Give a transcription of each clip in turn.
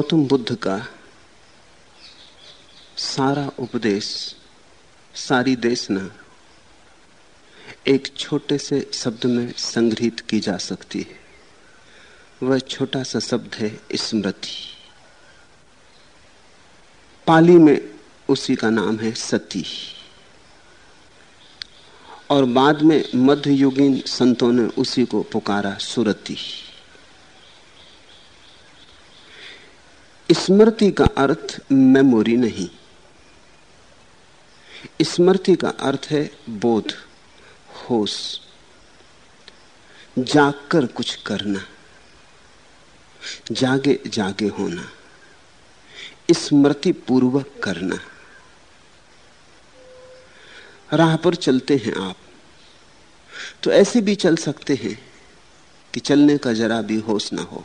गौतम बुद्ध का सारा उपदेश, सारी देशना एक छोटे से शब्द में संग्रहित की जा सकती है। वह छोटा सा शब्द है स्मृति। पाली में उसी का नाम है सती। और बाद में मध्ययुगीन संतों ने उसी को पुकारा सुरती। स्मृति का अर्थ मेमोरी नहीं। स्मृति का अर्थ है बोध, होश। जागकर कुछ करना, जागे जागे होना स्मृति पूर्वक करना। राह पर चलते हैं आप तो ऐसे भी चल सकते हैं कि चलने का जरा भी होश ना हो,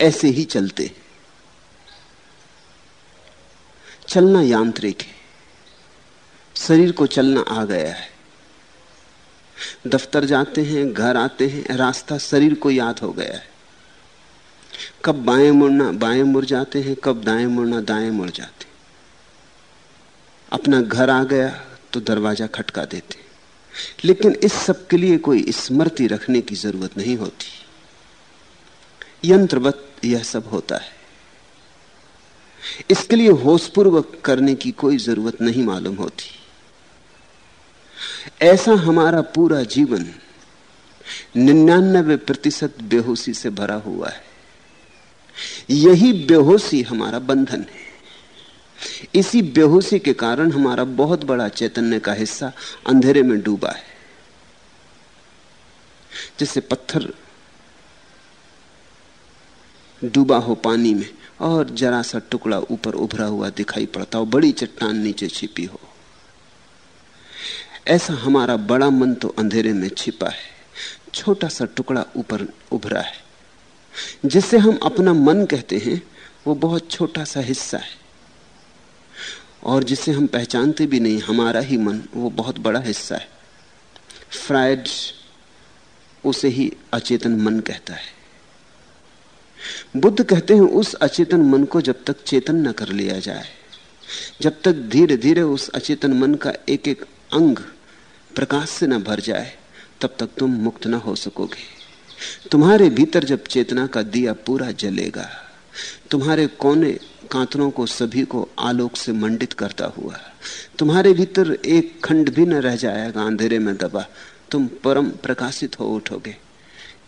ऐसे ही चलते हैं। चलना यांत्रिक है। शरीर को चलना आ गया है। दफ्तर जाते हैं, घर आते हैं, रास्ता शरीर को याद हो गया है। कब बाएँ मुड़ना, बाएँ मुड़ जाते हैं, कब दाएँ मुड़ना, दाएँ मुड़ जाते अपना घर आ गया तो दरवाज़ा खटका देते लेकिन इस सब के लिए कोई स्मृति रखने की ज़रूरत नहीं होती। यंत्रवत यह सब होता है। इसके लिए होशपूर्वक करने की कोई ज़रूरत नहीं मालूम होती। ऐसा हमारा पूरा जीवन निन्यानबे प्रतिशत बेहोशी से भरा हुआ है। यही बेहोशी हमारा बंधन है। इसी बेहोशी के कारण हमारा बहुत बड़ा चैतन्य का हिस्सा अंधेरे में डूबा है। जैसे पत्थर डूबा हो पानी में और जरा सा टुकड़ा ऊपर उभरा हुआ दिखाई पड़ता हो, बड़ी चट्टान नीचे छिपी हो। ऐसा हमारा बड़ा मन तो अंधेरे में छिपा है, छोटा सा टुकड़ा ऊपर उभरा है। जिसे हम अपना मन कहते हैं, वो बहुत छोटा सा हिस्सा है। और जिसे हम पहचानते भी नहीं, हमारा ही मन, वो बहुत बड़ा हिस्सा है। फ्राइड उसे ही अचेतन मन कहता है। बुद्ध कहते हैं, उस अचेतन मन को जब तक चेतन न कर लिया जाए, जब तक धीरे धीरे उस अचेतन मन का एक एक अंग प्रकाश से न भर जाए, तब तक तुम मुक्त न हो सकोगे। तुम्हारे भीतर जब चेतना का दिया पूरा जलेगा, तुम्हारे कोने कांतरों को सभी को आलोक से मंडित करता हुआ, तुम्हारे भीतर एक खंड भी न रह जाएगा, अंधेरे में दबा, तुम परम प्रकाशित हो उठोगे।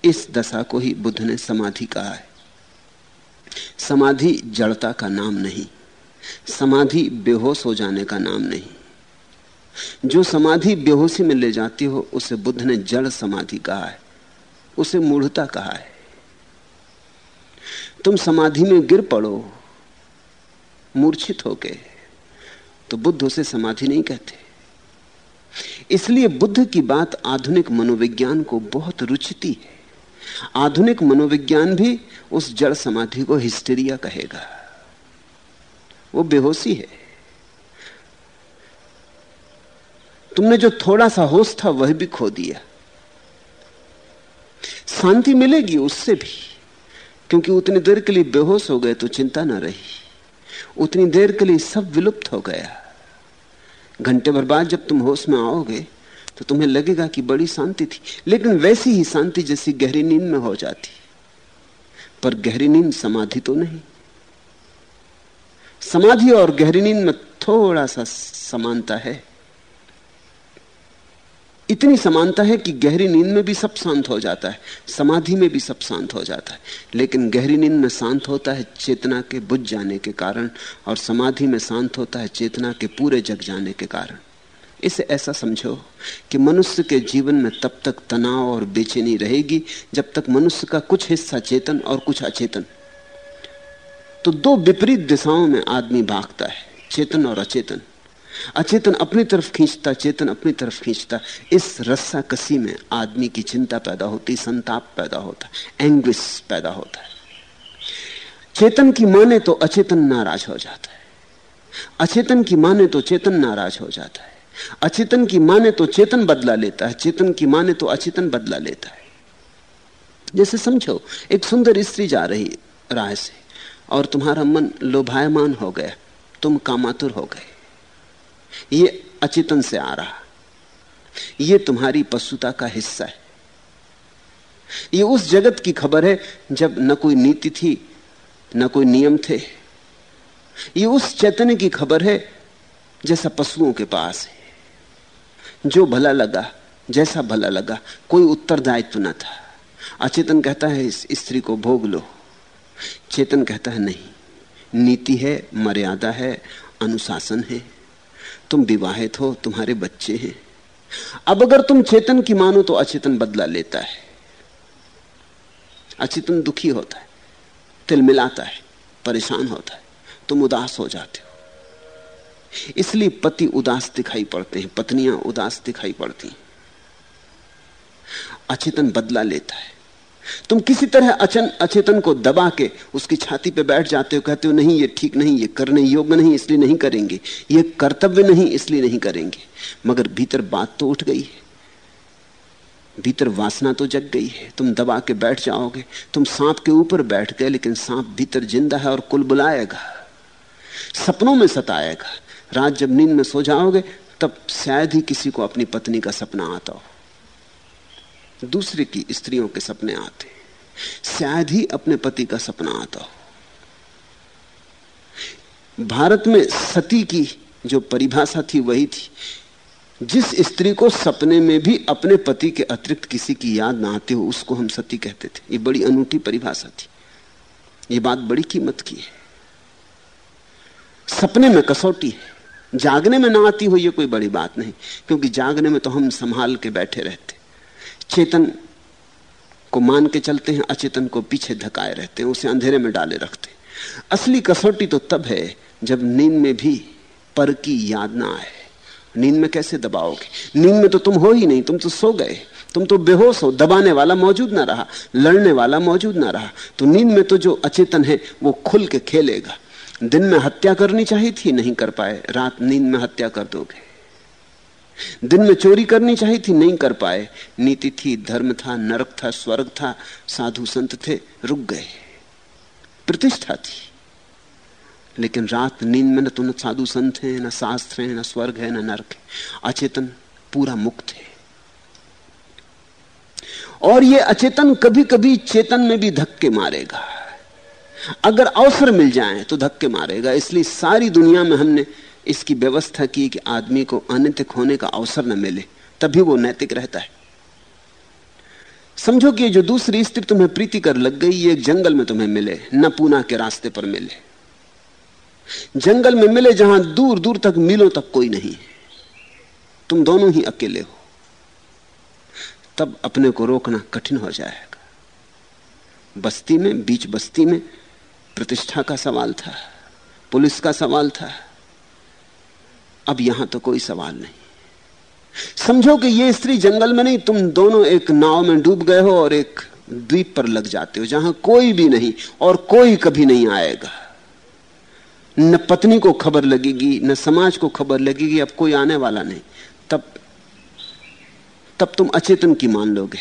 इस दशा को ही बुद्ध ने समाधि कहा है। समाधि जड़ता का नाम नहीं, समाधि बेहोश हो जाने का नाम नहीं। जो समाधि बेहोशी में ले जाती हो, उसे बुद्ध ने जड़ समाधि कहा है, उसे मूढ़ता कहा है। तुम समाधि में गिर पड़ो, मूर्छित होके तो बुद्ध उसे समाधि नहीं कहते। इसलिए बुद्ध की बात आधुनिक मनोविज्ञान को बहुत रुचती है। आधुनिक मनोविज्ञान भी उस जड़ समाधि को हिस्टेरिया कहेगा। वो बेहोशी है। तुमने जो थोड़ा सा होश था, वह भी खो दिया। शांति मिलेगी उससे भी, क्योंकि उतनी देर के लिए बेहोश हो गए तो चिंता ना रही। उतनी देर के लिए सब विलुप्त हो गया। घंटे भर बाद जब तुम होश में आओगे तो तुम्हें लगेगा कि बड़ी शांति थी, लेकिन वैसी ही शांति जैसी गहरी नींद में हो जाती। पर गहरी नींद समाधि तो नहीं। समाधि और गहरी नींद में थोड़ा सा समानता है। इतनी समानता है कि गहरी नींद में भी सब शांत हो जाता है, समाधि में भी सब शांत हो जाता है। लेकिन गहरी नींद में शांत होता है चेतना के बुझ जाने के कारण और समाधि में शांत होता है चेतना के पूरे जग जाने के कारण। इसे ऐसा समझो कि मनुष्य के जीवन में तब तक तनाव और बेचैनी रहेगी जब तक मनुष्य का कुछ हिस्सा चेतन और कुछ अचेतन। तो दो विपरीत दिशाओं में आदमी भागता है, चेतन और अचेतन। अचेतन अपनी तरफ़ खींचता, चेतन अपनी तरफ़ खींचता। इस रस्सा कसी में आदमी की चिंता पैदा होती, संताप पैदा होता एंग्विस पैदा होता है। चेतन की माने तो अचेतन नाराज़ हो जाता है। अचेतन की माने तो चेतन नाराज़ हो जाता है। अचेतन की माने तो चेतन बदला लेता है, चेतन की माने तो अचेतन बदला लेता है। जैसे समझो, एक सुंदर स्त्री जा रही राह से, और तुम्हारा मन लोभायमान हो गया, तुम कामातुर हो गए। ये अचेतन से आ रहा। ये तुम्हारी पशुता का हिस्सा है। ये उस जगत की खबर है, जब न कोई नीति थी, न कोई नियम थे। ये उस चैतन्य की खबर है, जैसा पशुओं के पास है। जो भला लगा, जैसा भला लगा, कोई उत्तरदायित्व न था। अचेतन कहता है, इस स्त्री को भोग लो। चेतन कहता है, नहीं, नीति है, मर्यादा है, अनुशासन है। तुम विवाहित हो, तुम्हारे बच्चे हैं। अब अगर तुम चेतन की मानो तो अचेतन बदला लेता है। अचेतन दुखी होता है तिल मिलाता है, परेशान होता है। तुम उदास हो जाते हो। इसलिए पति उदास दिखाई पड़ते हैं, पत्नियाँ उदास दिखाई पड़ती अचेतन बदला लेता है। तुम किसी तरह अचन, अचेतन को दबा के उसकी छाती पे बैठ जाते हो, कहते हो, नहीं, ये ठीक नहीं, ये करने योग्य नहीं, इसलिए नहीं करेंगे। ये कर्तव्य नहीं, इसलिए नहीं करेंगे। मगर भीतर बात तो उठ गई है। भीतर वासना तो जग गई है। तुम दबा के बैठ जाओगे। तुम सांप के ऊपर बैठ गए, लेकिन सांप भीतर ज़िंदा है और कुल बुलाएगा। सपनों में सताएगा। रात जब नींद में सो जाओगे, तब शायद ही किसी को अपनी पत्नी का सपना आता हो। दूसरे की स्त्रियों के सपने आते शायद ही अपने पति का सपना आता हो। भारत में सती की जो परिभाषा थी, वही थी। जिस स्त्री को सपने में भी अपने पति के अतिरिक्त किसी की याद ना आती हो, उसको हम सती कहते थे। ये बड़ी अनूठी परिभाषा थी। ये बात बड़ी कीमत की है। सपने में कसौटी है। जागने में ना आती हो, ये कोई बड़ी बात नहीं, क्योंकि जागने में तो हम संभाल के बैठे रहते चेतन को मान के चलते हैं, अचेतन को पीछे धकाए रहते हैं, उसे अंधेरे में डाले रखते हैं। असली कसौटी तो तब है, जब नींद में भी पर की याद ना आए। नींद में कैसे दबाओगे? नींद में तो तुम हो ही नहीं, तुम तो सो गए। तुम तो बेहोश हो, दबाने वाला मौजूद ना रहा, लड़ने वाला मौजूद ना रहा। तो नींद में तो जो अचेतन है, वो खुल के खेलेगा। दिन में हत्या करनी चाहिए थी, नहीं कर पाए। रात नींद में हत्या कर दोगे। दिन में चोरी करनी चाहिए थी, नहीं कर पाए। नीति थी, धर्म था, नरक था, स्वर्ग था, साधु संत थे, रुक गए। प्रतिष्ठा थी। लेकिन रात नींद में न तो न साधु संत है, न शास्त्र है, न स्वर्ग है, न नरक है। अचेतन पूरा मुक्त है। और ये अचेतन कभी कभी चेतन में भी धक्के मारेगा। अगर अवसर मिल जाए तो धक्के मारेगा। इसलिए सारी दुनिया में हमने इसकी व्यवस्था की कि आदमी को अनैतिक होने का अवसर न मिले, तभी वो नैतिक रहता है। समझो कि जो दूसरी स्त्री तुम्हें प्रीति कर लग गई, ये जंगल में तुम्हें मिले, न पूना के रास्ते पर मिले। जंगल में मिले जहाँ दूर दूर तक मिलो तक कोई नहीं तुम दोनों ही अकेले हो। तब अपने को रोकना कठिन हो जाएगा। बस्ती में, बीच बस्ती में प्रतिष्ठा का सवाल था, पुलिस का सवाल था। अब यहाँ तो कोई सवाल नहीं। समझो कि ये स्त्री जंगल में नहीं, तुम दोनों एक नाव में डूब गए हो और एक द्वीप पर लग जाते हो, जहाँ कोई भी नहीं और कोई कभी नहीं आएगा। न पत्नी को खबर लगेगी, न समाज को खबर लगेगी, अब कोई आने वाला नहीं। तब तब तुम अचेतन की मान लोगे,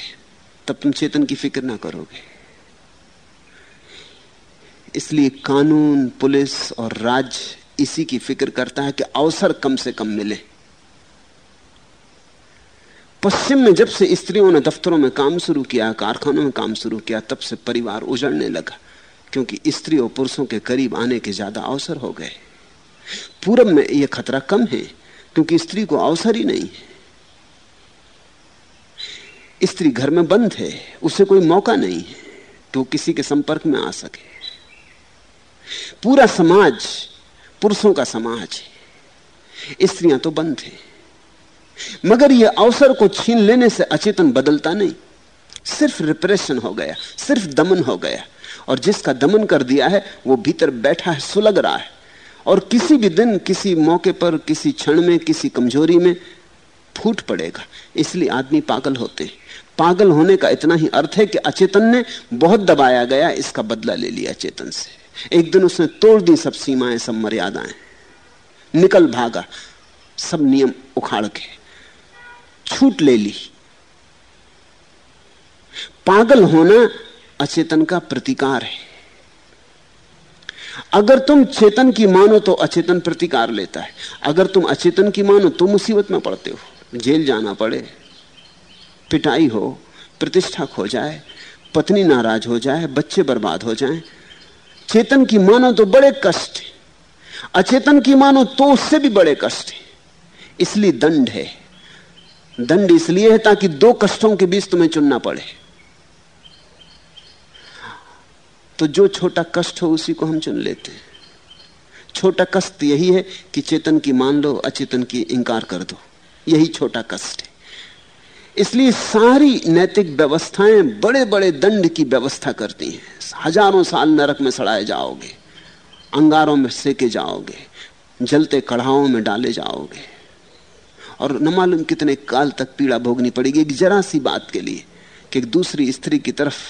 तब तुम चेतन की फ़िक्र ना करोगे। इसलिए कानून, पुलिस और राज्य इसी की फ़िक्र करता है कि अवसर कम से कम मिले। पश्चिम में जब से स्त्रियों ने दफ्तरों में काम शुरू किया, कारखानों में काम शुरू किया, तब से परिवार उजड़ने लगा, क्योंकि स्त्री और पुरुषों के करीब आने के ज़्यादा अवसर हो गए। पूरब में यह खतरा कम है, क्योंकि स्त्री को अवसर ही नहीं है। स्त्री घर में बंद है, उसे कोई मौका नहीं है तो किसी के संपर्क में आ सके। पूरा समाज पुरुषों का समाज है। स्त्रियाँ तो बंद है। मगर यह अवसर को छीन लेने से अचेतन बदलता नहीं। सिर्फ़ रिप्रेशन हो गया, सिर्फ़ दमन हो गया। और जिसका दमन कर दिया है, वो भीतर बैठा है, सुलग रहा है। और किसी भी दिन, किसी मौके पर, किसी क्षण में, किसी कमज़ोरी में फूट पड़ेगा। इसलिए आदमी पागल होते हैं। पागल होने का इतना ही अर्थ है कि अचेतन ने बहुत दबाया गया, इसका बदला ले लिया चेतन से। एक दिन उसने तोड़ दी सब सीमाएँ, सब मर्यादाएँ। निकल भागा, सब नियम उखाड़ के, छूट ले ली। पागल होना अचेतन का प्रतिकार है। अगर तुम चेतन की मानो तो अचेतन प्रतिकार लेता है। अगर तुम अचेतन की मानो तो मुसीबत में पड़ते हो। जेल जाना पड़े, पिटाई हो, प्रतिष्ठा खो जाए, पत्नी नाराज़ हो जाए, बच्चे बर्बाद हो जाएँ चेतन की मानो तो बड़े कष्ट अचेतन की मानो तो उससे भी बड़े कष्ट है। इसलिए दंड है। दंड इसलिए है ताकि दो कष्टों के बीच तुम्हें चुनना पड़े। तो जो छोटा कष्ट हो उसी को हम चुन लेते हैं। छोटा कष्ट यही है कि चेतन की मान लो, अचेतन की इंकार कर दो। यही छोटा कष्ट है। इसलिए सारी नैतिक व्यवस्थाएँ बड़े बड़े दंड की व्यवस्था करती हैं। हज़ारों साल नरक में सड़ाए जाओगे, अंगारों में सेके जाओगे, जलते कढ़ाओं में डाले जाओगे। और न मालूम कितने काल तक पीड़ा भोगनी पड़ेगी, एक जरा सी बात के लिए कि एक दूसरी स्त्री की तरफ़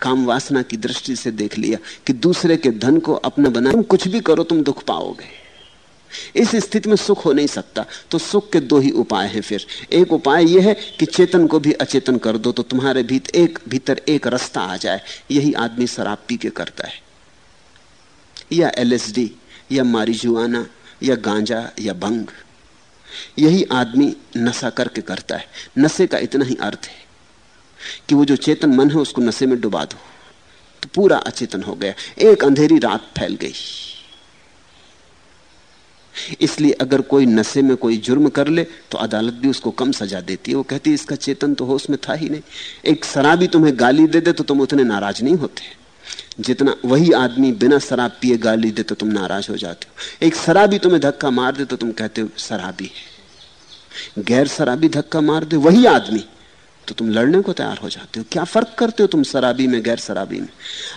काम वासना की दृष्टि से देख लिया कि दूसरे के धन को अपना बना, तुम कुछ भी करो, तुम दुख पाओगे। इस स्थिति में सुख हो नहीं सकता तो सुख के दो ही उपाय हैं फिर। एक उपाय यह है कि चेतन को भी अचेतन कर दो तो तुम्हारे भीतर एक भीतर एक रास्ता आ जाए। यही आदमी शराब पी के करता है। या एलएसडी या मारिजुआना, या गांजा, या भंग यही आदमी नशा करके करता है। नशे का इतना ही अर्थ है कि वो जो चेतन मन है, उसको नशे में डुबा दो। तो पूरा अचेतन हो गया। एक अंधेरी रात फैल गई। इसलिए अगर कोई नशे में कोई जुर्म कर ले तो अदालत भी उसको कम सजा देती है। वो कहती है, इसका चेतन तो होश में था ही नहीं। एक शराबी तुम्हें गाली दे दे तो तुम उतने नाराज़ नहीं होते। जितना वही आदमी बिना शराब पिए गाली दे तो तुम नाराज़ हो जाते हो। एक शराबी तुम्हें धक्का मार दे तो तुम कहते हो, शराबी है। गैर शराबी धक्का मार दे, वही आदमी तो तुम लड़ने को तैयार हो जाते हो। क्या फ़र्क करते हो तुम शराबी में, गैर शराबी में?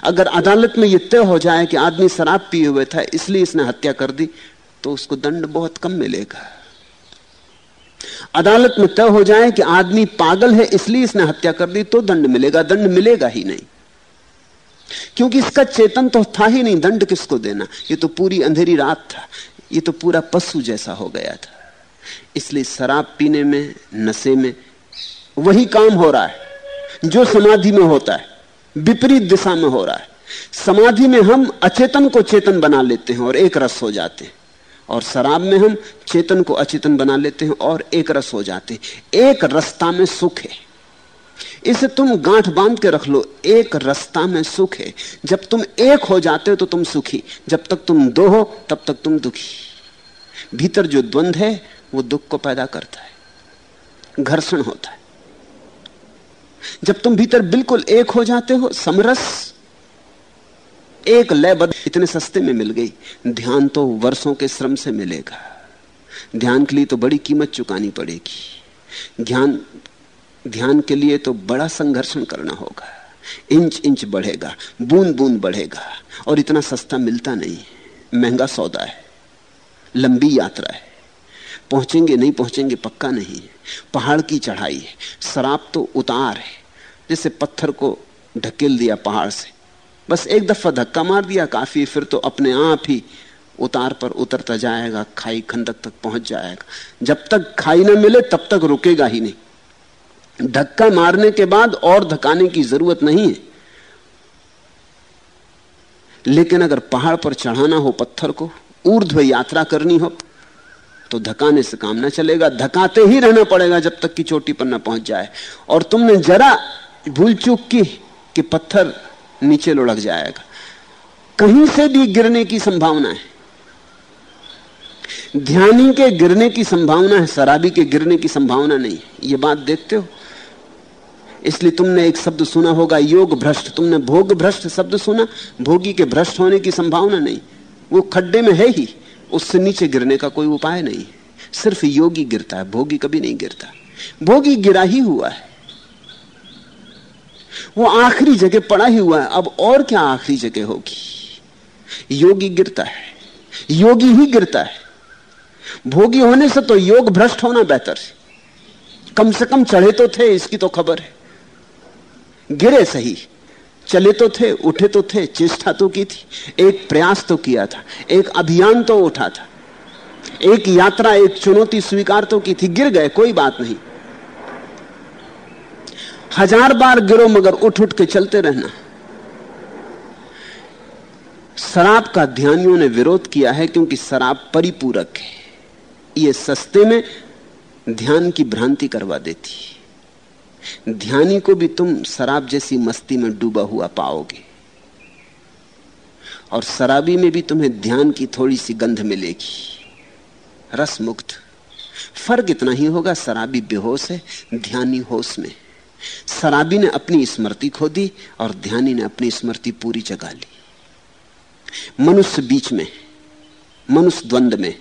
अगर अदालत में यह तय हो जाए कि आदमी शराब पिए हुए था, इसलिए इसने हत्या कर दी तो उसको दंड बहुत कम मिलेगा। अदालत में तय हो जाए कि आदमी पागल है, इसलिए इसने हत्या कर दी तो दंड मिलेगा। दंड मिलेगा ही नहीं। क्योंकि इसका चेतन तो था ही नहीं, दंड किसको देना? ये तो पूरी अंधेरी रात था। ये तो पूरा पशु जैसा हो गया था। इसलिए शराब पीने में, नशे में वही काम हो रहा है, जो समाधि में होता है, विपरीत दिशा में हो रहा है। समाधि में हम अचेतन को चेतन बना लेते हैं और एक रस हो जाते हैं। और शराब में हम चेतन को अचेतन बना लेते हैं और एक रस हो जाते हैं। एक रस्ता में सुख है। इसे तुम गांठ बाँध के रख लो। एक रस्ता में सुख है। जब तुम एक हो जाते हो तो तुम सुखी। जब तक तुम दो हो, तब तक तुम दुखी। भीतर जो द्वंद है, वो दुख को पैदा करता है। घर्षण होता है। जब तुम भीतर बिल्कुल एक हो जाते हो, समरस एक लयबद्ध इतने सस्ते में मिल गई। ध्यान तो वर्षों के श्रम से मिलेगा। ध्यान के लिए तो बड़ी कीमत चुकानी पड़ेगी। ध्यान ध्यान के लिए तो बड़ा संघर्षण करना होगा। इंच इंच बढ़ेगा, बूंद बूंद बढ़ेगा, और इतना सस्ता मिलता नहीं। महँगा सौदा है, लंबी यात्रा है। पहुँचेंगे, नहीं पहुँचेंगे पक्का नहीं। पहाड़ की चढ़ाई है, शराब तो उतार है। जैसे पत्थर को ढकेल दिया पहाड़ से बस एक दफ़ा धक्का मार दिया, काफ़ी, फिर तो अपने आप ही उतार पर उतरता जाएगा, खाई खंडक तक पहुँच जाएगा। जब तक खाई ना मिले, तब तक रुकेगा ही नहीं। धक्का मारने के बाद और धकाने की ज़रूरत नहीं है। लेकिन अगर पहाड़ पर चढ़ाना हो पत्थर को, ऊर्ध्व यात्रा करनी हो तो धकाने से काम ना चलेगा। धकाते ही रहना पड़ेगा जब तक कि चोटी पर ना पहुँच जाए। और तुमने जरा भूल चूक की कि पत्थर नीचे लुढ़क जाएगा। कहीं से भी गिरने की संभावना है। ध्यानी के गिरने की संभावना है, शराबी के गिरने की संभावना नहीं ये बात देखते हो? इसलिए तुमने एक शब्द सुना होगा, योग भ्रष्ट। तुमने भोग भ्रष्ट शब्द सुना, भोगी के भ्रष्ट होने की संभावना नहीं। वो खड्डे में है ही, उससे नीचे गिरने का कोई उपाय नहीं। सिर्फ़ योगी गिरता है, भोगी कभी नहीं गिरता। भोगी गिरा ही हुआ है। वो आखिरी जगह पड़ा ही हुआ है। अब और क्या आखिरी जगह होगी? योगी गिरता है। योगी ही गिरता है। भोगी होने से तो योग भ्रष्ट होना बेहतर है। कम से कम चढ़े तो थे, इसकी तो खबर है। गिरे सही, चले तो थे, उठे तो थे, चेष्टा तो की थी, एक प्रयास तो किया था, एक अभियान तो उठा था, एक यात्रा, एक चुनौती स्वीकार तो की थी, गिर गए, कोई बात नहीं। हज़ार बार गिरो मगर उठ उठ के चलते रहना। शराब का ध्यानियों ने विरोध किया है क्योंकि शराब परिपूरक है। ये सस्ते में ध्यान की भ्रांति करवा देती ध्यानी को भी तुम शराब जैसी मस्ती में डूबा हुआ पाओगे। और शराबी में भी तुम्हें ध्यान की थोड़ी सी गंध मिलेगी। रस मुक्त फ़र्क इतना ही होगा, शराबी बेहोश है, ध्यानी होश में शराबी ने अपनी स्मृति खो दी और ध्यानी ने अपनी स्मृति पूरी जगा ली। मनुष्य बीच में, मनुष्य द्वंद में,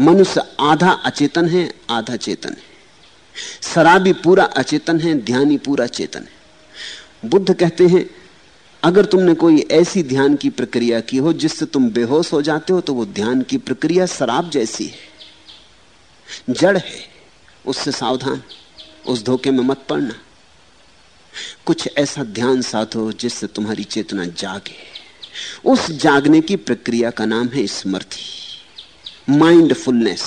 मनुष्य आधा अचेतन है, आधा चेतन है। शराबी पूरा अचेतन है, ध्यानी पूरा चेतन है। बुद्ध कहते हैं, अगर तुमने कोई ऐसी ध्यान की प्रक्रिया की हो जिससे तुम बेहोश हो जाते हो तो वो ध्यान की प्रक्रिया शराब जैसी है। जड़ है, उससे सावधान। उस धोखे में मत पड़ना। कुछ ऐसा ध्यान साधो जिससे तुम्हारी चेतना जागे। उस जागने की प्रक्रिया का नाम है स्मृति माइंडफुलनेस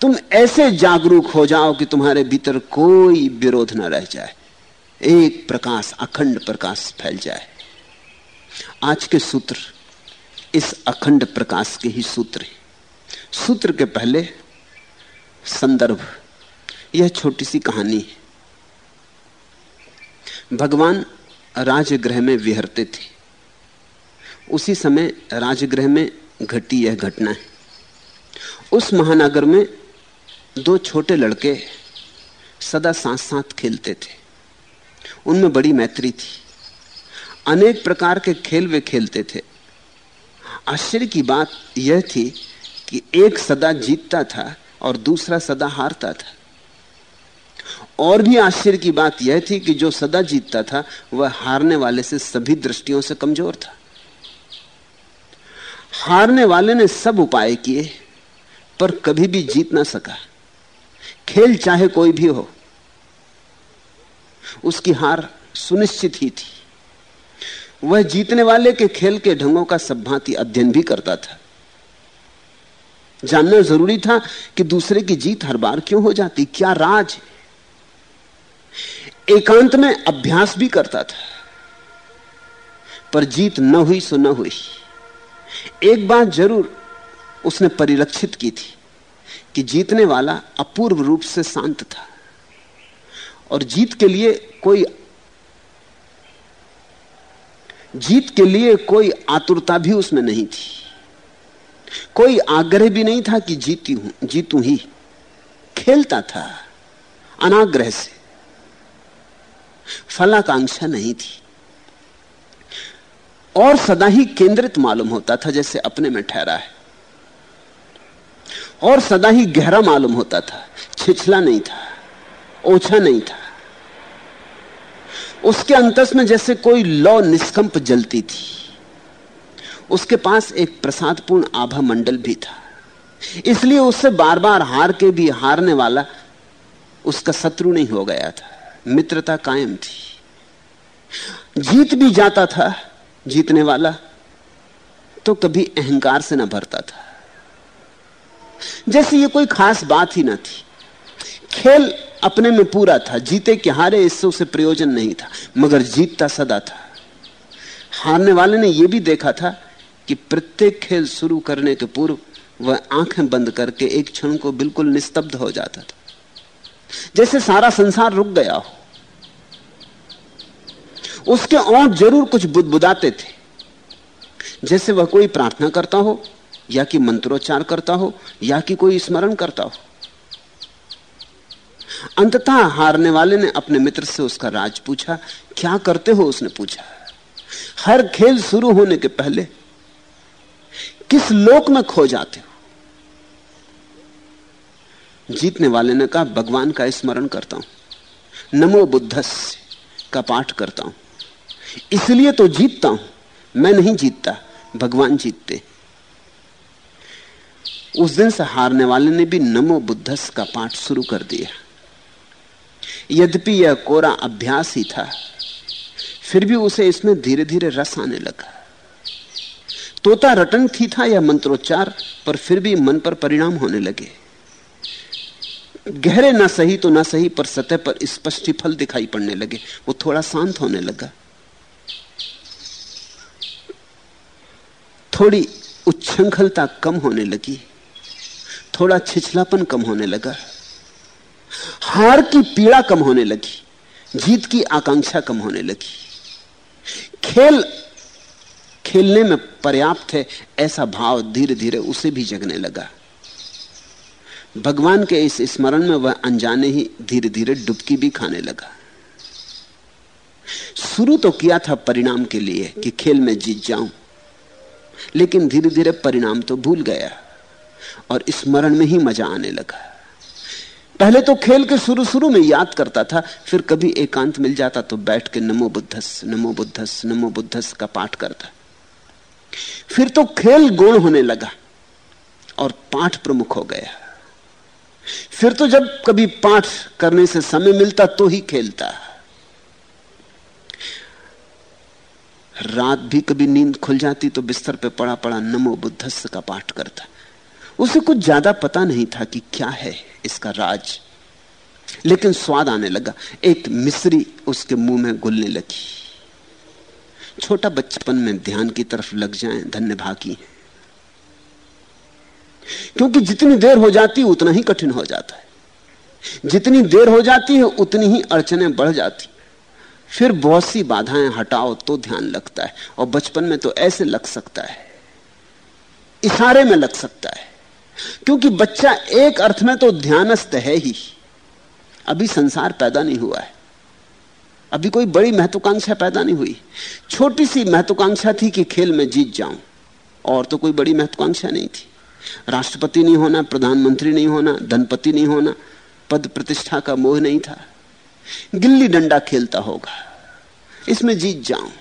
तुम ऐसे जागरूक हो जाओ कि तुम्हारे भीतर कोई विरोध ना रह जाए। एक प्रकाश, अखंड प्रकाश फैल जाए। आज के सूत्र इस अखंड प्रकाश के ही सूत्र सूत्र के पहले संदर्भ यह छोटी सी कहानी है। भगवान राजगृह में विहरते थे। उसी समय राजगृह में घटी यह घटना है। उस महानगर में दो छोटे लड़के सदा साथ साथ खेलते थे। उनमें बड़ी मैत्री थी। अनेक प्रकार के खेल वे खेलते थे। आश्चर्य की बात यह थी कि एक सदा जीतता था और दूसरा सदा हारता था। और भी आश्चर्य की बात यह थी कि जो सदा जीतता था, वह हारने वाले से सभी दृष्टियों से कमज़ोर था। हारने वाले ने सब उपाय किए, पर कभी भी जीत ना सका। खेल चाहे कोई भी हो, उसकी हार सुनिश्चित ही थी। वह जीतने वाले के खेल के ढंगों का सब भांति अध्ययन भी करता था। जानना ज़रूरी था कि दूसरे की जीत हर बार क्यों हो जाती? क्या राज एकांत में अभ्यास भी करता था। पर जीत न हुई सो न हुई। एक बात ज़रूर उसने परिलक्षित की थी कि जीतने वाला अपूर्व रूप से शांत था। और जीत के लिए कोई जीत के लिए कोई आतुरता भी उसमें नहीं थी। कोई आग्रह भी नहीं था कि जीती हूँ, जीतू ही। खेलता था, अनाग्रह से। फलाकांक्षा नहीं थी। और सदा ही केंद्रित मालूम होता था जैसे अपने में ठहरा है। और सदा ही गहरा मालूम होता था। छिछला नहीं था, ओछा नहीं था। उसके अंतस में जैसे कोई लौ निष्कंप जलती थी। उसके पास एक प्रसादपूर्ण आभा मंडल भी था। इसलिए उससे बार बार हार के भी हारने वाला उसका शत्रु नहीं हो गया था। मित्रता कायम थी। जीत भी जाता था, जीतने वाला तो कभी अहंकार से ना भरता था। जैसे ये कोई खास बात ही ना थी। खेल अपने में पूरा था, जीते कि हारे इससे उसे प्रयोजन नहीं था, मगर जीतता सदा था। हारने वाले ने यह भी देखा था कि प्रत्येक खेल शुरू करने के पूर्व वह आँखें बंद करके एक क्षण को बिल्कुल निस्तब्ध हो जाता था। जैसे सारा संसार रुक गया हो। उसके ओंठ ज़रूर कुछ बुदबुदाते थे। जैसे वह कोई प्रार्थना करता हो, या कि मंत्रोच्चार करता हो, या कि कोई स्मरण करता हो। अंततः हारने वाले ने अपने मित्र से उसका राज पूछा, क्या करते हो? उसने पूछा, हर खेल शुरू होने के पहले किस लोक में खो जाते हो? जीतने वाले ने कहा, भगवान का स्मरण करता हूँ। नमो बुद्धस का पाठ करता हूँ। इसलिए तो जीतता हूँ। मैं नहीं जीतता, भगवान जीतते उस दिन से हारने वाले ने भी नमो बुद्धस का पाठ शुरू कर दिया। यद्यपि यह कोरा अभ्यास ही था, फिर भी उसे इसमें धीरे धीरे रस आने लगा। तोता रटन थी था यह मंत्रोच्चार, पर फिर भी मन पर परिणाम होने लगे। गहरे ना सही तो ना सही, पर सतह पर स्पष्ट फल दिखाई पड़ने लगे। वो थोड़ा शांत होने लगा। थोड़ी उच्छृंखलता कम होने लगी। थोड़ा छिछलापन कम होने लगा। हार की पीड़ा कम होने लगी। जीत की आकांक्षा कम होने लगी। खेल, खेलने में पर्याप्त है, ऐसा भाव धीरे धीरे उसे भी जगने लगा। भगवान के इस स्मरण में वह अनजाने ही धीरे धीरे डुबकी भी खाने लगा। शुरू तो किया था परिणाम के लिए कि खेल में जीत जाऊँ, लेकिन धीरे धीरे परिणाम तो भूल गया और स्मरण में ही मज़ा आने लगा। पहले तो खेल के शुरू शुरू में याद करता था, फिर कभी एकांत मिल जाता तो बैठ के नमो बुद्धस नमो बुद्धस नमो बुद्धस का पाठ करता। फिर तो खेल गौण होने लगा और पाठ प्रमुख हो गया। फिर तो जब कभी पाठ करने से समय मिलता तो ही खेलता। रात भी कभी नींद खुल जाती तो बिस्तर पे पड़ा पड़ा नमो बुद्धस्स का पाठ करता। उसे कुछ ज़्यादा पता नहीं था कि क्या है इसका राज। लेकिन स्वाद आने लगा। एक मिश्री उसके मुँह में घुलने लगी। छोटा बचपन में ध्यान की तरफ़ लग जाए, धन्य भागी है। क्योंकि जितनी देर हो जाती उतना ही कठिन हो जाता है। जितनी देर हो जाती है, उतनी ही अड़चने बढ़ जाती फिर बहुत सी बाधाएँ हटाओ तो ध्यान लगता है, और बचपन में तो ऐसे लग सकता है। इशारे में लग सकता है। क्योंकि बच्चा एक अर्थ में तो ध्यानस्थ है ही। अभी संसार पैदा नहीं हुआ है। अभी कोई बड़ी महत्वाकांक्षा पैदा नहीं हुई। छोटी सी महत्वाकांक्षा थी कि खेल में जीत जाऊँ, और तो कोई बड़ी महत्वाकांक्षा नहीं थी। राष्ट्रपति नहीं होना, प्रधानमंत्री नहीं होना धनपति नहीं होना, पद प्रतिष्ठा का मोह नहीं था। गिल्ली डंडा खेलता होगा। इसमें जीत जाऊँ।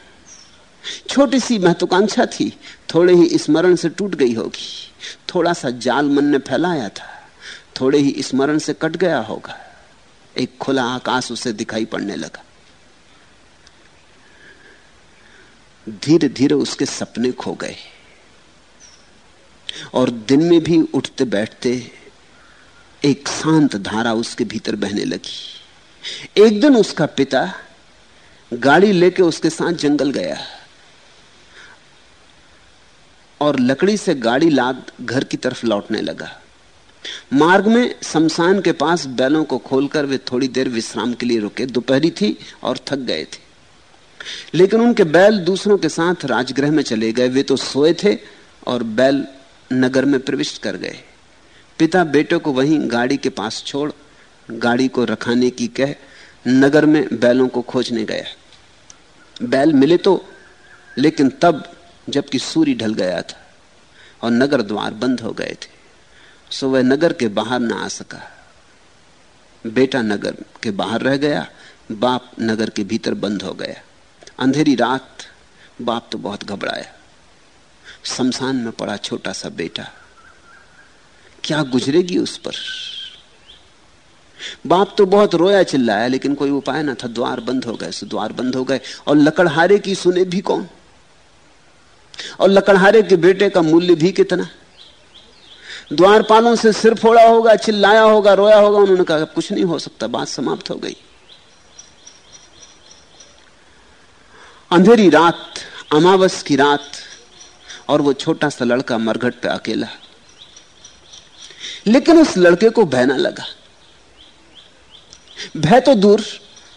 छोटी सी महत्वाकांक्षा थी, थोड़े ही स्मरण से टूट गई होगी। थोड़ा सा जाल मन ने फैलाया था, थोड़े ही स्मरण से कट गया होगा। एक खुला आकाश उसे दिखाई पड़ने लगा। धीरे धीरे उसके सपने खो गए। और दिन में भी उठते बैठते एक शांत धारा उसके भीतर बहने लगी। एक दिन उसका पिता गाड़ी लेके उसके साथ जंगल गया और लकड़ी से गाड़ी लाद घर की तरफ़ लौटने लगा। मार्ग में शमशान के पास बैलों को खोलकर वे थोड़ी देर विश्राम के लिए रुके। दोपहरी थी और थक गए थे। लेकिन उनके बैल दूसरों के साथ राजगृह में चले गए। वे तो सोए थे और बैल नगर में प्रविष्ट कर गए। पिता बेटे को वहीं गाड़ी के पास छोड़, गाड़ी को रखाने की कह, नगर में बैलों को खोजने गया। बैल मिले तो लेकिन तब जबकि सूर्य ढल गया था और नगर द्वार बंद हो गए थे, सो वह नगर के बाहर ना आ सका। बेटा नगर के बाहर रह गया, बाप नगर के भीतर बंद हो गया। अंधेरी रात बाप तो बहुत घबराया। शमशान में पड़ा छोटा सा बेटा। क्या गुजरेगी उस पर? बाप तो बहुत रोया चिल्लाया, लेकिन कोई उपाय ना था। द्वार बंद हो गए द्वार बंद हो गए। और लकड़हारे की सुने भी कौन? और लकड़हारे के बेटे का मूल्य भी कितना? द्वारपालों से सिर फोड़ा होगा, चिल्लाया होगा, रोया होगा। उन्होंने कहा कुछ नहीं हो सकता, बात समाप्त हो गई। अंधेरी रात, अमावस की रात और वो छोटा सा लड़का मरघट पे अकेला लेकिन उस लड़के को भय ना लगा। भय तो दूर,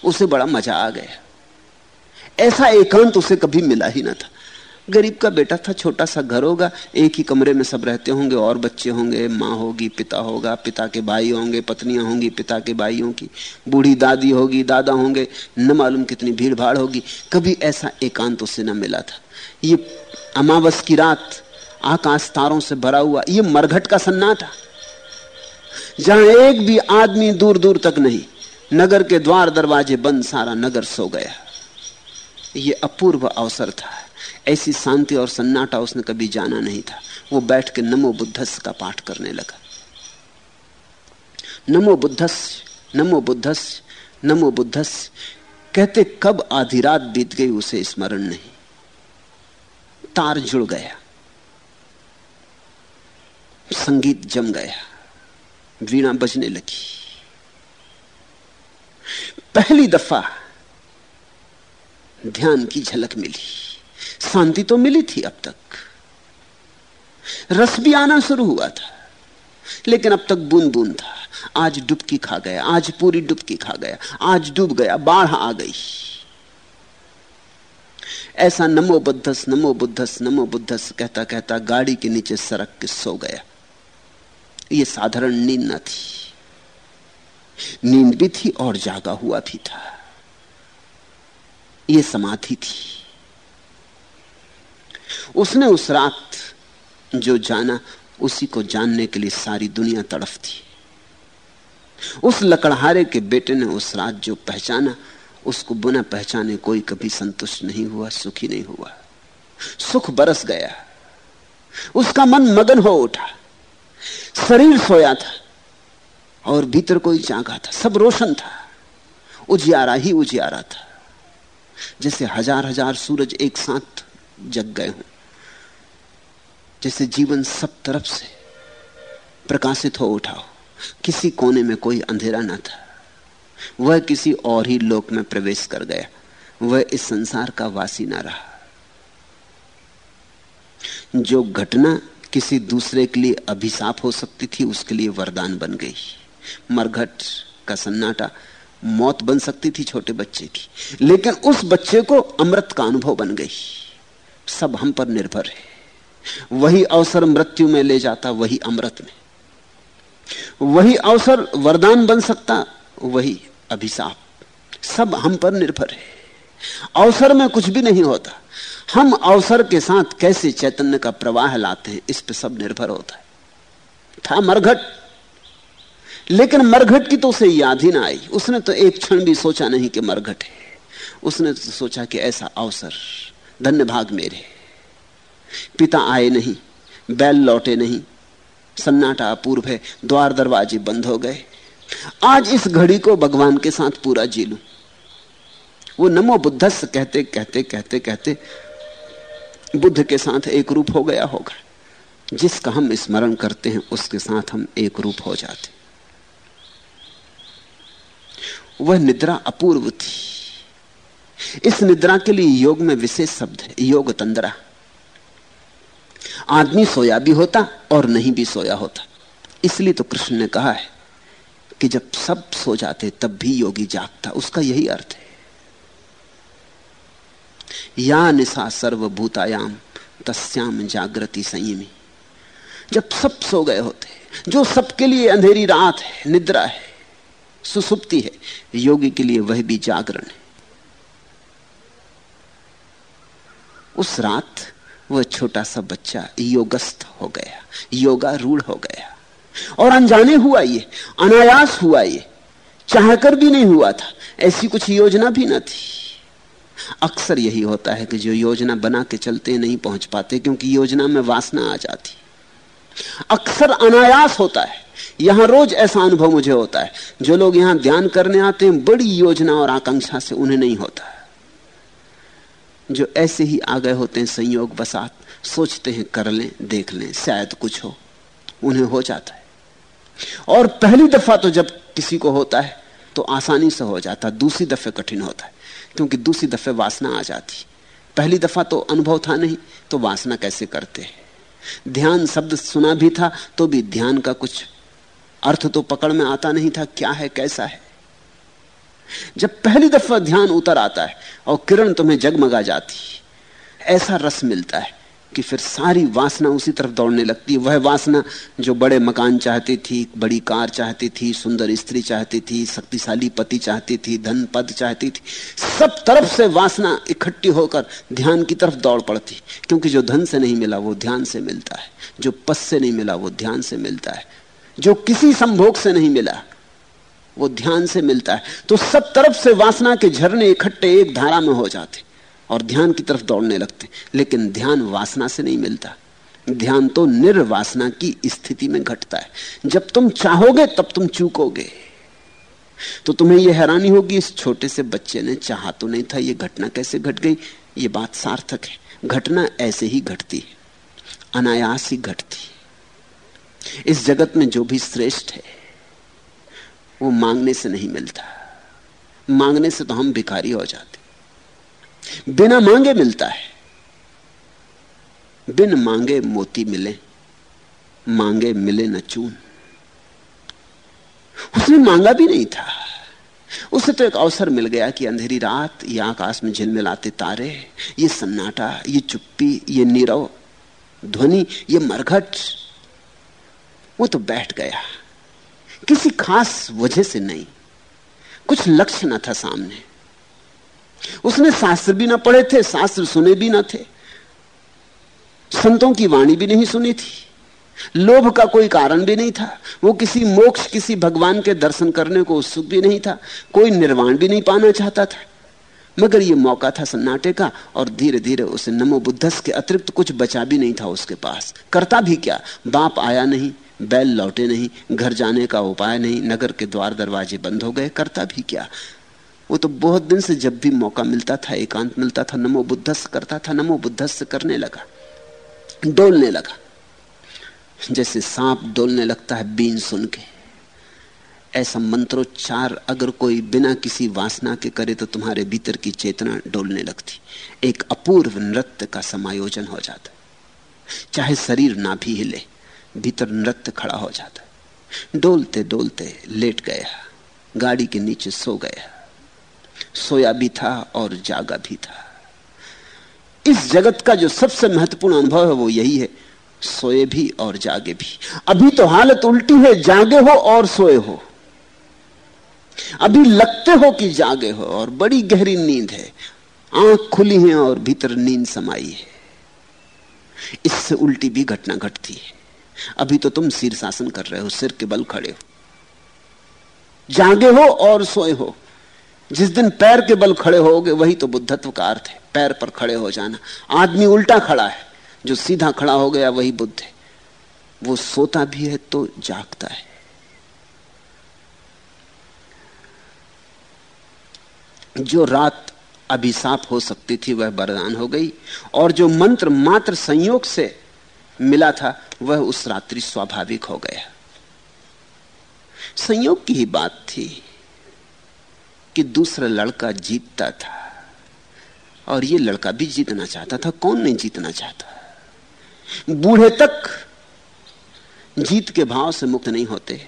उसे बड़ा मज़ा आ गया। ऐसा एकांत उसे कभी मिला ही ना था। गरीब का बेटा था, छोटा सा घर होगा, एक ही कमरे में सब रहते होंगे, और बच्चे होंगे, माँ होगी, पिता होगा, पिता के भाई होंगे, पत्नियाँ होंगी, पिता के भाइयों की, बूढ़ी दादी होगी, दादा होंगे, न मालूम कितनी भीड़ भाड़ होगी। कभी ऐसा एकांत उससे न मिला था। ये अमावस की रात आकाश तारों से भरा हुआ, ये मरघट का सन्नाटा। जहाँ एक भी आदमी दूर दूर तक नहीं, नगर के द्वार दरवाजे बंद, सारा नगर सो गया। ये अपूर्व अवसर था। ऐसी शांति और सन्नाटा उसने कभी जाना नहीं था। वो बैठ के नमो बुद्धस का पाठ करने लगा। नमो बुद्धस नमो बुद्धस नमो बुद्धस, कहते कब आधी रात बीत गई उसे स्मरण नहीं। तार जुड़ गया। संगीत जम गया। वीणा बजने लगी। पहली दफ़ा ध्यान की झलक मिली। शांति तो मिली थी अब तक। रस भी आना शुरू हुआ था, लेकिन अब तक बूंद बूंद था। आज डुबकी खा गया, आज पूरी डुबकी खा गया, आज डूब गया, बाढ़ आ गई। ऐसा नमो बुद्धस नमो बुद्धस नमो बुद्धस कहता कहता गाड़ी के नीचे सड़क के सो गया। ये साधारण नींद न थी। नींद भी थी और जागा हुआ भी था। ये समाधि थी। उसने उस रात जो जाना, उसी को जानने के लिए सारी दुनिया तड़फ थी उस लकड़हारे के बेटे ने उस रात जो पहचाना उसको बुना पहचाने कोई कभी संतुष्ट नहीं हुआ, सुखी नहीं हुआ। सुख बरस गया। उसका मन मगन हो उठा। शरीर सोया था और भीतर कोई जागा था। सब रोशन था। उजियारा ही उजियारा था। जैसे हज़ार हज़ार सूरज एक साथ जग गए हों। जैसे जीवन सब तरफ़ से प्रकाशित हो उठा हो। किसी कोने में कोई अंधेरा ना था। वह किसी और ही लोक में प्रवेश कर गया। वह इस संसार का वासी ना रहा। जो घटना किसी दूसरे के लिए अभिशाप हो सकती थी, उसके लिए वरदान बन गई। मरघट का सन्नाटा मौत बन सकती थी छोटे बच्चे की। लेकिन उस बच्चे को अमृत का अनुभव बन गई। सब हम पर निर्भर है। वही अवसर मृत्यु में ले जाता, वही अमृत में। वही अवसर वरदान बन सकता, वही अभिशाप। सब हम पर निर्भर है। अवसर में कुछ भी नहीं होता। हम अवसर के साथ कैसे चैतन्य का प्रवाह लाते हैं, इस पर सब निर्भर होता है। था मरघट। लेकिन मरघट की तो उसे याद ही ना आई। उसने तो एक क्षण भी सोचा नहीं कि मरघट है। उसने तो सोचा कि ऐसा अवसर धन्य भाग मेरे पिता आए नहीं, बैल लौटे नहीं। सन्नाटा अपूर्व है, द्वार दरवाजे बंद हो गए। आज इस घड़ी को भगवान के साथ पूरा जी लू। वो नमो बुद्धस कहते कहते कहते कहते, बुद्ध के साथ एक रूप हो गया होगा। जिसका हम स्मरण करते हैं, उसके साथ हम एक रूप हो जाते वह निद्रा अपूर्व थी। इस निद्रा के लिए योग में विशेष शब्द है, योग तंद्रा। आदमी सोया भी होता और नहीं भी सोया होता। इसलिए तो कृष्ण ने कहा है कि जब सब सो जाते, तब भी योगी जागता। उसका यही अर्थ है। या निशा सर्वभूतायाम, तस्याम जागृति संयमी। जब सब सो गए होते, जो सबके लिए अंधेरी रात है, निद्रा है, सुसुप्ति है, योगी के लिए वह भी जागरण है। उस रात वह छोटा सा बच्चा योगस्थ हो गया योगा रूढ़ हो गया। और अनजाने हुआ ये, अनायास हुआ ये। चाहकर भी नहीं हुआ था, ऐसी कुछ योजना भी ना थी। अक्सर यही होता है कि जो योजना बना के चलते नहीं पहुँच पाते, क्योंकि योजना में वासना आ जाती। अक्सर अनायास होता है। यहाँ रोज ऐसा अनुभव मुझे होता है। जो लोग यहाँ ध्यान करने आते हैं, बड़ी योजना और आकांक्षा से उन्हें नहीं होता। जो ऐसे ही आ गए होते हैं, संयोग बसात, सोचते हैं, कर लें, देख लें, शायद कुछ हो, उन्हें हो जाता है। और पहली दफ़ा तो जब किसी को होता है तो आसानी से हो जाता दूसरी दफे कठिन होता है, क्योंकि दूसरी दफे वासना आ जाती पहली दफ़ा तो अनुभव था नहीं तो वासना कैसे करते हैं? ध्यान शब्द सुना भी था तो भी ध्यान का कुछ अर्थ तो पकड़ में आता नहीं था, क्या है, कैसा है? जब पहली दफ़ा ध्यान उतर आता है, और किरण तुम्हें जगमगा जाती ऐसा रस मिलता है। कि फिर सारी वासना उसी तरफ़ दौड़ने लगती है। वह वासना जो बड़े मकान चाहती थी, बड़ी कार चाहती थी, सुंदर स्त्री चाहती थी, शक्तिशाली पति चाहती थी धन पद चाहती थी, सब तरफ़ से वासना इकट्ठी होकर ध्यान की तरफ़ दौड़ पड़ती। क्योंकि जो धन से नहीं मिला, वो ध्यान से मिलता है। जो पद से नहीं मिला, वो ध्यान से मिलता है। जो किसी संभोग से नहीं मिला, वो ध्यान से मिलता है। तो सब तरफ़ से वासना के झरने इकट्ठे एक धारा में हो जाते। और ध्यान की तरफ़ दौड़ने लगते लेकिन ध्यान वासना से नहीं मिलता। ध्यान तो निर्वासना की स्थिति में घटता है। जब तुम चाहोगे, तब तुम चूकोगे। तो तुम्हें यह हैरानी होगी, इस छोटे से बच्चे ने चाहा तो नहीं था यह घटना कैसे घट गई? ये बात सार्थक है। घटना ऐसे ही घटती है। अनायास ही घटती इस जगत में जो भी श्रेष्ठ है, वो मांगने से नहीं मिलता। मांगने से तो हम भिखारी हो जाते। बिना मांगे मिलता है। बिन मांगे मोती मिले, मांगे मिले न चून। उसने मांगा भी नहीं था। उसे तो एक अवसर मिल गया कि अंधेरी रात, ये आकाश में झिलमिलाते तारे, ये सन्नाटा, ये चुप्पी, ये नीरव, ध्वनि, ये मरघट, वो तो बैठ गया। किसी खास वजह से नहीं। कुछ लक्ष्य न था सामने। उसने शास्त्र भी ना पढ़े थे, शास्त्र सुने भी ना थे। संतों की वाणी भी नहीं सुनी थी। लोभ का कोई कारण भी नहीं था। वो किसी मोक्ष, किसी भगवान के दर्शन करने को उत्सुक भी नहीं था। कोई निर्वाण भी नहीं पाना चाहता था। मगर ये मौका था सन्नाटे का, और धीरे धीरे उसे नमो बुद्धस के अतिरिक्त कुछ बचा भी नहीं था उसके पास। करता भी क्या? बाप आया नहीं, बैल लौटे नहीं, घर जाने का उपाय नहीं, नगर के द्वार दरवाजे बंद हो गए, करता भी क्या? वो तो बहुत दिन से जब भी मौका मिलता था, एकांत मिलता था, नमो बुद्धस करता था, नमो बुद्धस करने लगा, डोलने लगा। जैसे सांप डोलने लगता है बीन सुन के। ऐसा मंत्रोच्चार अगर कोई बिना किसी वासना के करे तो तुम्हारे भीतर की चेतना डोलने लगती। एक अपूर्व नृत्य का समायोजन हो जाता। चाहे शरीर ना भी हिले, भीतर नृत्य खड़ा हो जाता। डोलते डोलते लेट गया। गाड़ी के नीचे सो गया। सोया भी था और जागा भी था। इस जगत का जो सबसे महत्वपूर्ण अनुभव है वो यही है, सोए भी और जागे भी। अभी तो हालत उल्टी है, जागे हो और सोए हो। अभी लगते हो कि जागे हो और बड़ी गहरी नींद है। आँख खुली है और भीतर नींद समाई है। इससे उल्टी भी घटना घटती है। अभी तो तुम शीर्षासन कर रहे हो, सिर के बल खड़े हो। जागे हो और सोए हो। जिस दिन पैर के बल खड़े होगे, वही तो बुद्धत्व का अर्थ है। पैर पर खड़े हो जाना। आदमी उल्टा खड़ा है। जो सीधा खड़ा हो गया, वही बुद्ध है। वो सोता भी है तो जागता है। जो रात अभिशाप हो सकती थी, वह बरदान हो गई। और जो मंत्र मात्र संयोग से मिला था, वह उस रात्रि स्वाभाविक हो गया। संयोग की ही बात थी। कि दूसरा लड़का जीतता था। और ये लड़का भी जीतना चाहता था, कौन नहीं जीतना चाहता? बूढ़े तक जीत के भाव से मुक्त नहीं होते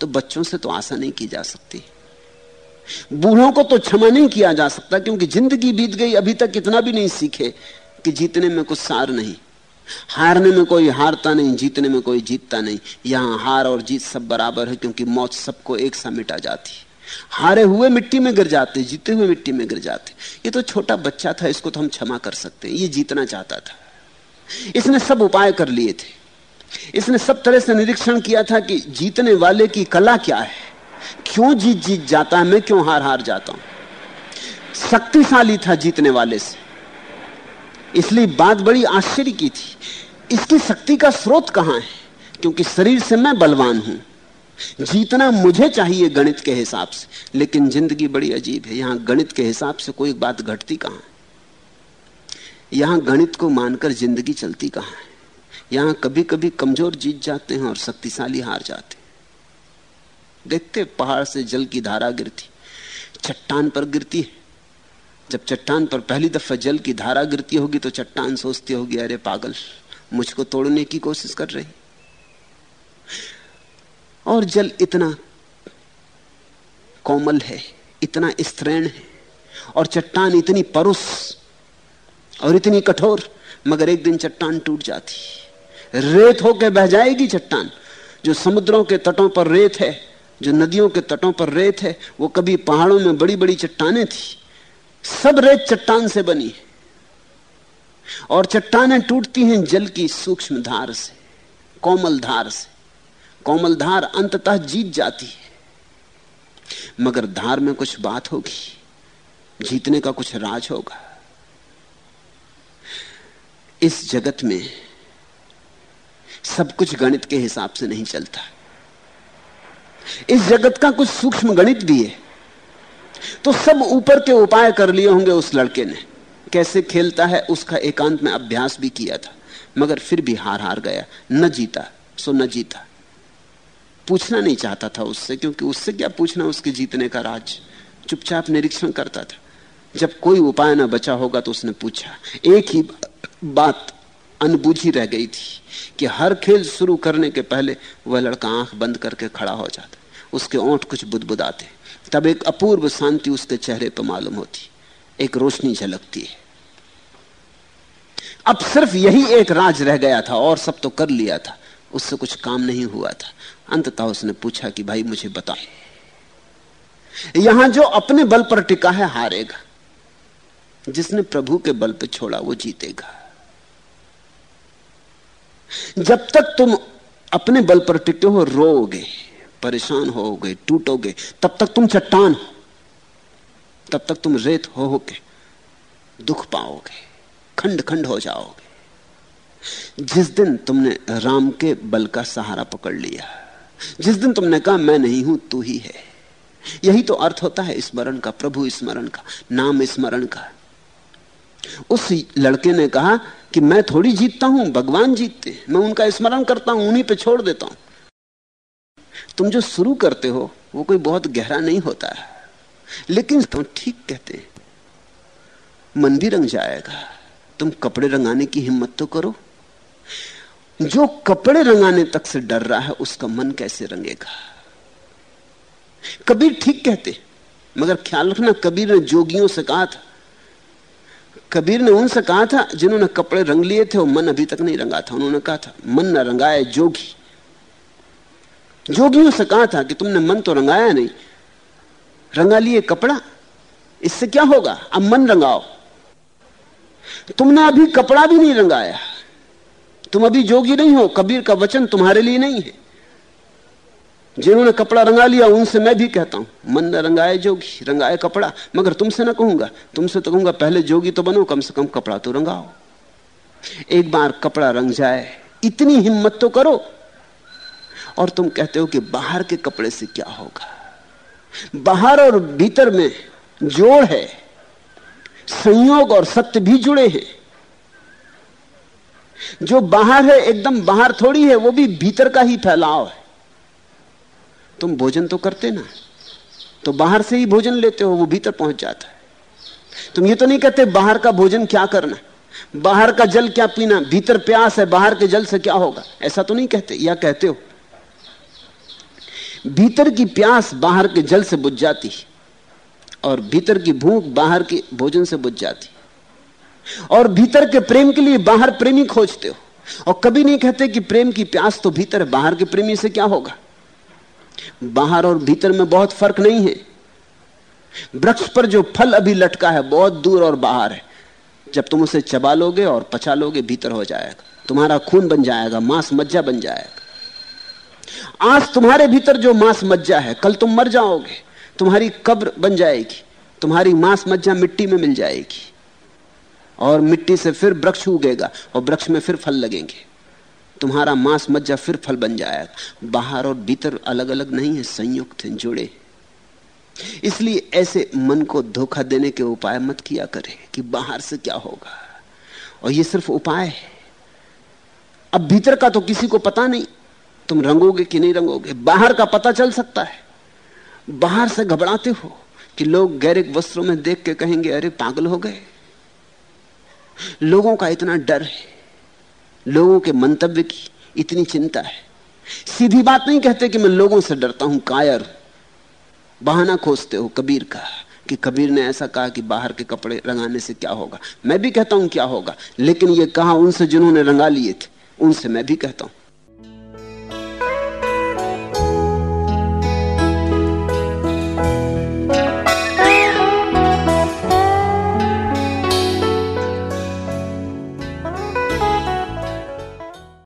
तो बच्चों से तो आशा नहीं की जा सकती। बूढ़ों को तो क्षमा नहीं किया जा सकता, क्योंकि ज़िंदगी बीत गई, अभी तक इतना भी नहीं सीखे कि जीतने में कुछ सार नहीं। हारने में कोई हारता नहीं, जीतने में कोई जीतता नहीं। यहाँ हार और जीत सब बराबर है, क्योंकि मौत सबको एक सा मिटा जाती हारे हुए मिट्टी में गिर जाते, जीते हुए मिट्टी में गिर जाते। ये तो छोटा बच्चा था, इसको तो हम क्षमा कर सकते हैं। ये जीतना चाहता था। इसने सब उपाय कर लिए थे। इसने सब तरह से निरीक्षण किया था कि जीतने वाले की कला क्या है। क्यों जीत जीत जाता है, मैं क्यों हार हार जाता हूँ? शक्तिशाली था जीतने वाले से। इसलिए बात बड़ी आश्चर्य की थी। इसकी शक्ति का स्रोत कहाँ है? क्योंकि शरीर से मैं बलवान हूँ। जीतना मुझे चाहिए गणित के हिसाब से। लेकिन ज़िंदगी बड़ी अजीब है। यहाँ गणित के हिसाब से कोई बात घटती कहाँ यहाँ गणित को मानकर ज़िंदगी चलती कहाँ है? यहाँ कभी कभी कमज़ोर जीत जाते हैं और शक्तिशाली हार जाते देखते पहाड़ से जल की धारा गिरती। चट्टान पर गिरती है। जब चट्टान पर पहली दफ़ा जल की धारा गिरती होगी तो चट्टान सोचती होगी, अरे पागल, मुझको तोड़ने की कोशिश कर रही और जल इतना कोमल है, इतना स्त्रीण है, और चट्टान इतनी परुष और इतनी कठोर, मगर एक दिन चट्टान टूट जाती। रेत होकर बह जाएगी चट्टान। जो समुद्रों के तटों पर रेत है, जो नदियों के तटों पर रेत है, वो कभी पहाड़ों में बड़ी बड़ी चट्टाने थी। सब रेत चट्टान से बनी और चट्टाने टूटती हैं जल की सूक्ष्म धार से, कोमल धार से। कोमल धार अंततः जीत जाती है। मगर धार में कुछ बात होगी, जीतने का कुछ राज होगा। इस जगत में सब कुछ गणित के हिसाब से नहीं चलता। इस जगत का कुछ सूक्ष्म गणित भी है। तो सब ऊपर के उपाय कर लिए होंगे उस लड़के ने। कैसे खेलता है, उसका एकांत में अभ्यास भी किया था, मगर फिर भी हार हार गया। न जीता, सो न जीता। पूछना नहीं चाहता था उससे, क्योंकि उससे क्या पूछना उसके जीतने का राज? चुपचाप निरीक्षण करता था। जब कोई उपाय ना बचा होगा तो उसने पूछा। एक ही बात अनबूझी रह गई थी कि हर खेल शुरू करने के पहले वह लड़का आँख बंद करके खड़ा हो जाता। उसके ओंठ कुछ बुदबुदाते। तब एक अपूर्व शांति उसके चेहरे पर मालूम होती। एक रोशनी झलकती है। अब सिर्फ़ यही एक राज रह गया था और सब तो कर लिया था। उससे कुछ काम नहीं हुआ था। अंततः उसने पूछा कि भाई मुझे बता यहाँ जो अपने बल पर टिका है हारेगा, जिसने प्रभु के बल पर छोड़ा वो जीतेगा। जब तक तुम अपने बल पर टिके हो, रोओगे, परेशान होगे टूटोगे, तब तक तुम चट्टान हो, तब तक तुम रेत हो होके दुख पाओगे खंड खंड हो जाओगे। जिस दिन तुमने राम के बल का सहारा पकड़ लिया जिस दिन तुमने कहा, मैं नहीं हूँ, तू ही है। यही तो अर्थ होता है स्मरण का, प्रभु स्मरण का, नाम स्मरण का। उस लड़के ने कहा कि मैं थोड़ी जीतता हूँ, भगवान जीतते मैं उनका स्मरण करता हूँ, उन्हीं पे छोड़ देता हूँ। तुम जो शुरू करते हो, वो कोई बहुत गहरा नहीं होता है। लेकिन तुम ठीक कहते मन भी रंग जाएगा। तुम कपड़े रंगाने की हिम्मत तो करो। जो कपड़े रंगाने तक से डर रहा है, उसका मन कैसे रंगेगा? कबीर ठीक कहते, मगर ख्याल रखना, कबीर ने जोगियों से कहा था। कबीर ने उनसे कहा था, जिन्होंने कपड़े रंग लिए थे, वो मन अभी तक नहीं रंगा था। उन्होंने कहा था, मन न रंगाए जोगी। जोगियों से कहा था कि तुमने मन तो रंगाया नहीं, रंगा लिए कपड़ा, इससे क्या होगा? अब मन रंगाओ। तुमने अभी कपड़ा भी नहीं रंगाया। तुम अभी जोगी नहीं हो, कबीर का वचन तुम्हारे लिए नहीं है। जिन्होंने कपड़ा रंगा लिया, उनसे मैं भी कहता हूँ, मन न रंगाए जोगी, रंगाए कपड़ा, मगर तुमसे ना कहूँगा। तुमसे तो कहूँगा, पहले जोगी तो बनो, कम से कम कपड़ा तो रंगाओ। एक बार कपड़ा रंग जाए, इतनी हिम्मत तो करो। और तुम कहते हो कि बाहर के कपड़े से क्या होगा? बाहर और भीतर में जोड़ है, संयोग और सत्य भी जुड़े हैं। जो बाहर है, एकदम बाहर थोड़ी है, वो भी भीतर का ही फैलाव है। तुम भोजन तो करते ना तो बाहर से ही भोजन लेते हो, वो भीतर पहुँच जाता है। तुम ये तो नहीं कहते बाहर का भोजन क्या करना, बाहर का जल क्या पीना, भीतर प्यास है, बाहर के जल से क्या होगा? ऐसा तो नहीं कहते, या कहते हो? भीतर की प्यास बाहर के जल से बुझ जाती और भीतर की भूख बाहर के भोजन से बुझ जाती और भीतर के प्रेम के लिए बाहर प्रेमी खोजते हो। और कभी नहीं कहते कि प्रेम की प्यास तो भीतर है, बाहर के प्रेमी से क्या होगा? बाहर और भीतर में बहुत फ़र्क नहीं है। वृक्ष पर जो फल अभी लटका है, बहुत दूर और बाहर है। जब तुम उसे चबा लोगे और पचा लोगे, भीतर हो जाएगा। तुम्हारा खून बन जाएगा, मांस मज्जा बन जाएगा। आज तुम्हारे भीतर जो मांस मज्जा है, कल तुम मर जाओगे। तुम्हारी कब्र बन जाएगी। तुम्हारी मांस मज्जा मिट्टी में मिल जाएगी। और मिट्टी से फिर वृक्ष उगेगा और वृक्ष में फिर फल लगेंगे। तुम्हारा मांस मज्जा फिर फल बन जाएगा। बाहर और भीतर अलग अलग नहीं है, संयुक्त हैं, जुड़े इसलिए ऐसे मन को धोखा देने के उपाय मत किया करे कि बाहर से क्या होगा। और ये सिर्फ़ उपाय है। अब भीतर का तो किसी को पता नहीं, तुम रंगोगे कि नहीं रंगोगे। बाहर का पता चल सकता है। बाहर से घबराते हो कि लोग गैरिक वस्त्रों में देख के कहेंगे, अरे, पागल हो गए। लोगों का इतना डर है, लोगों के मंतव्य की इतनी चिंता है। सीधी बात नहीं कहते कि मैं लोगों से डरता हूँ, कायर। बहाना खोजते हो कबीर का, कि कबीर ने ऐसा कहा कि बाहर के कपड़े रंगाने से क्या होगा। मैं भी कहता हूँ क्या होगा, लेकिन यह कहा उनसे जिन्होंने रंगा लिए थे, उनसे मैं भी कहता हूँ।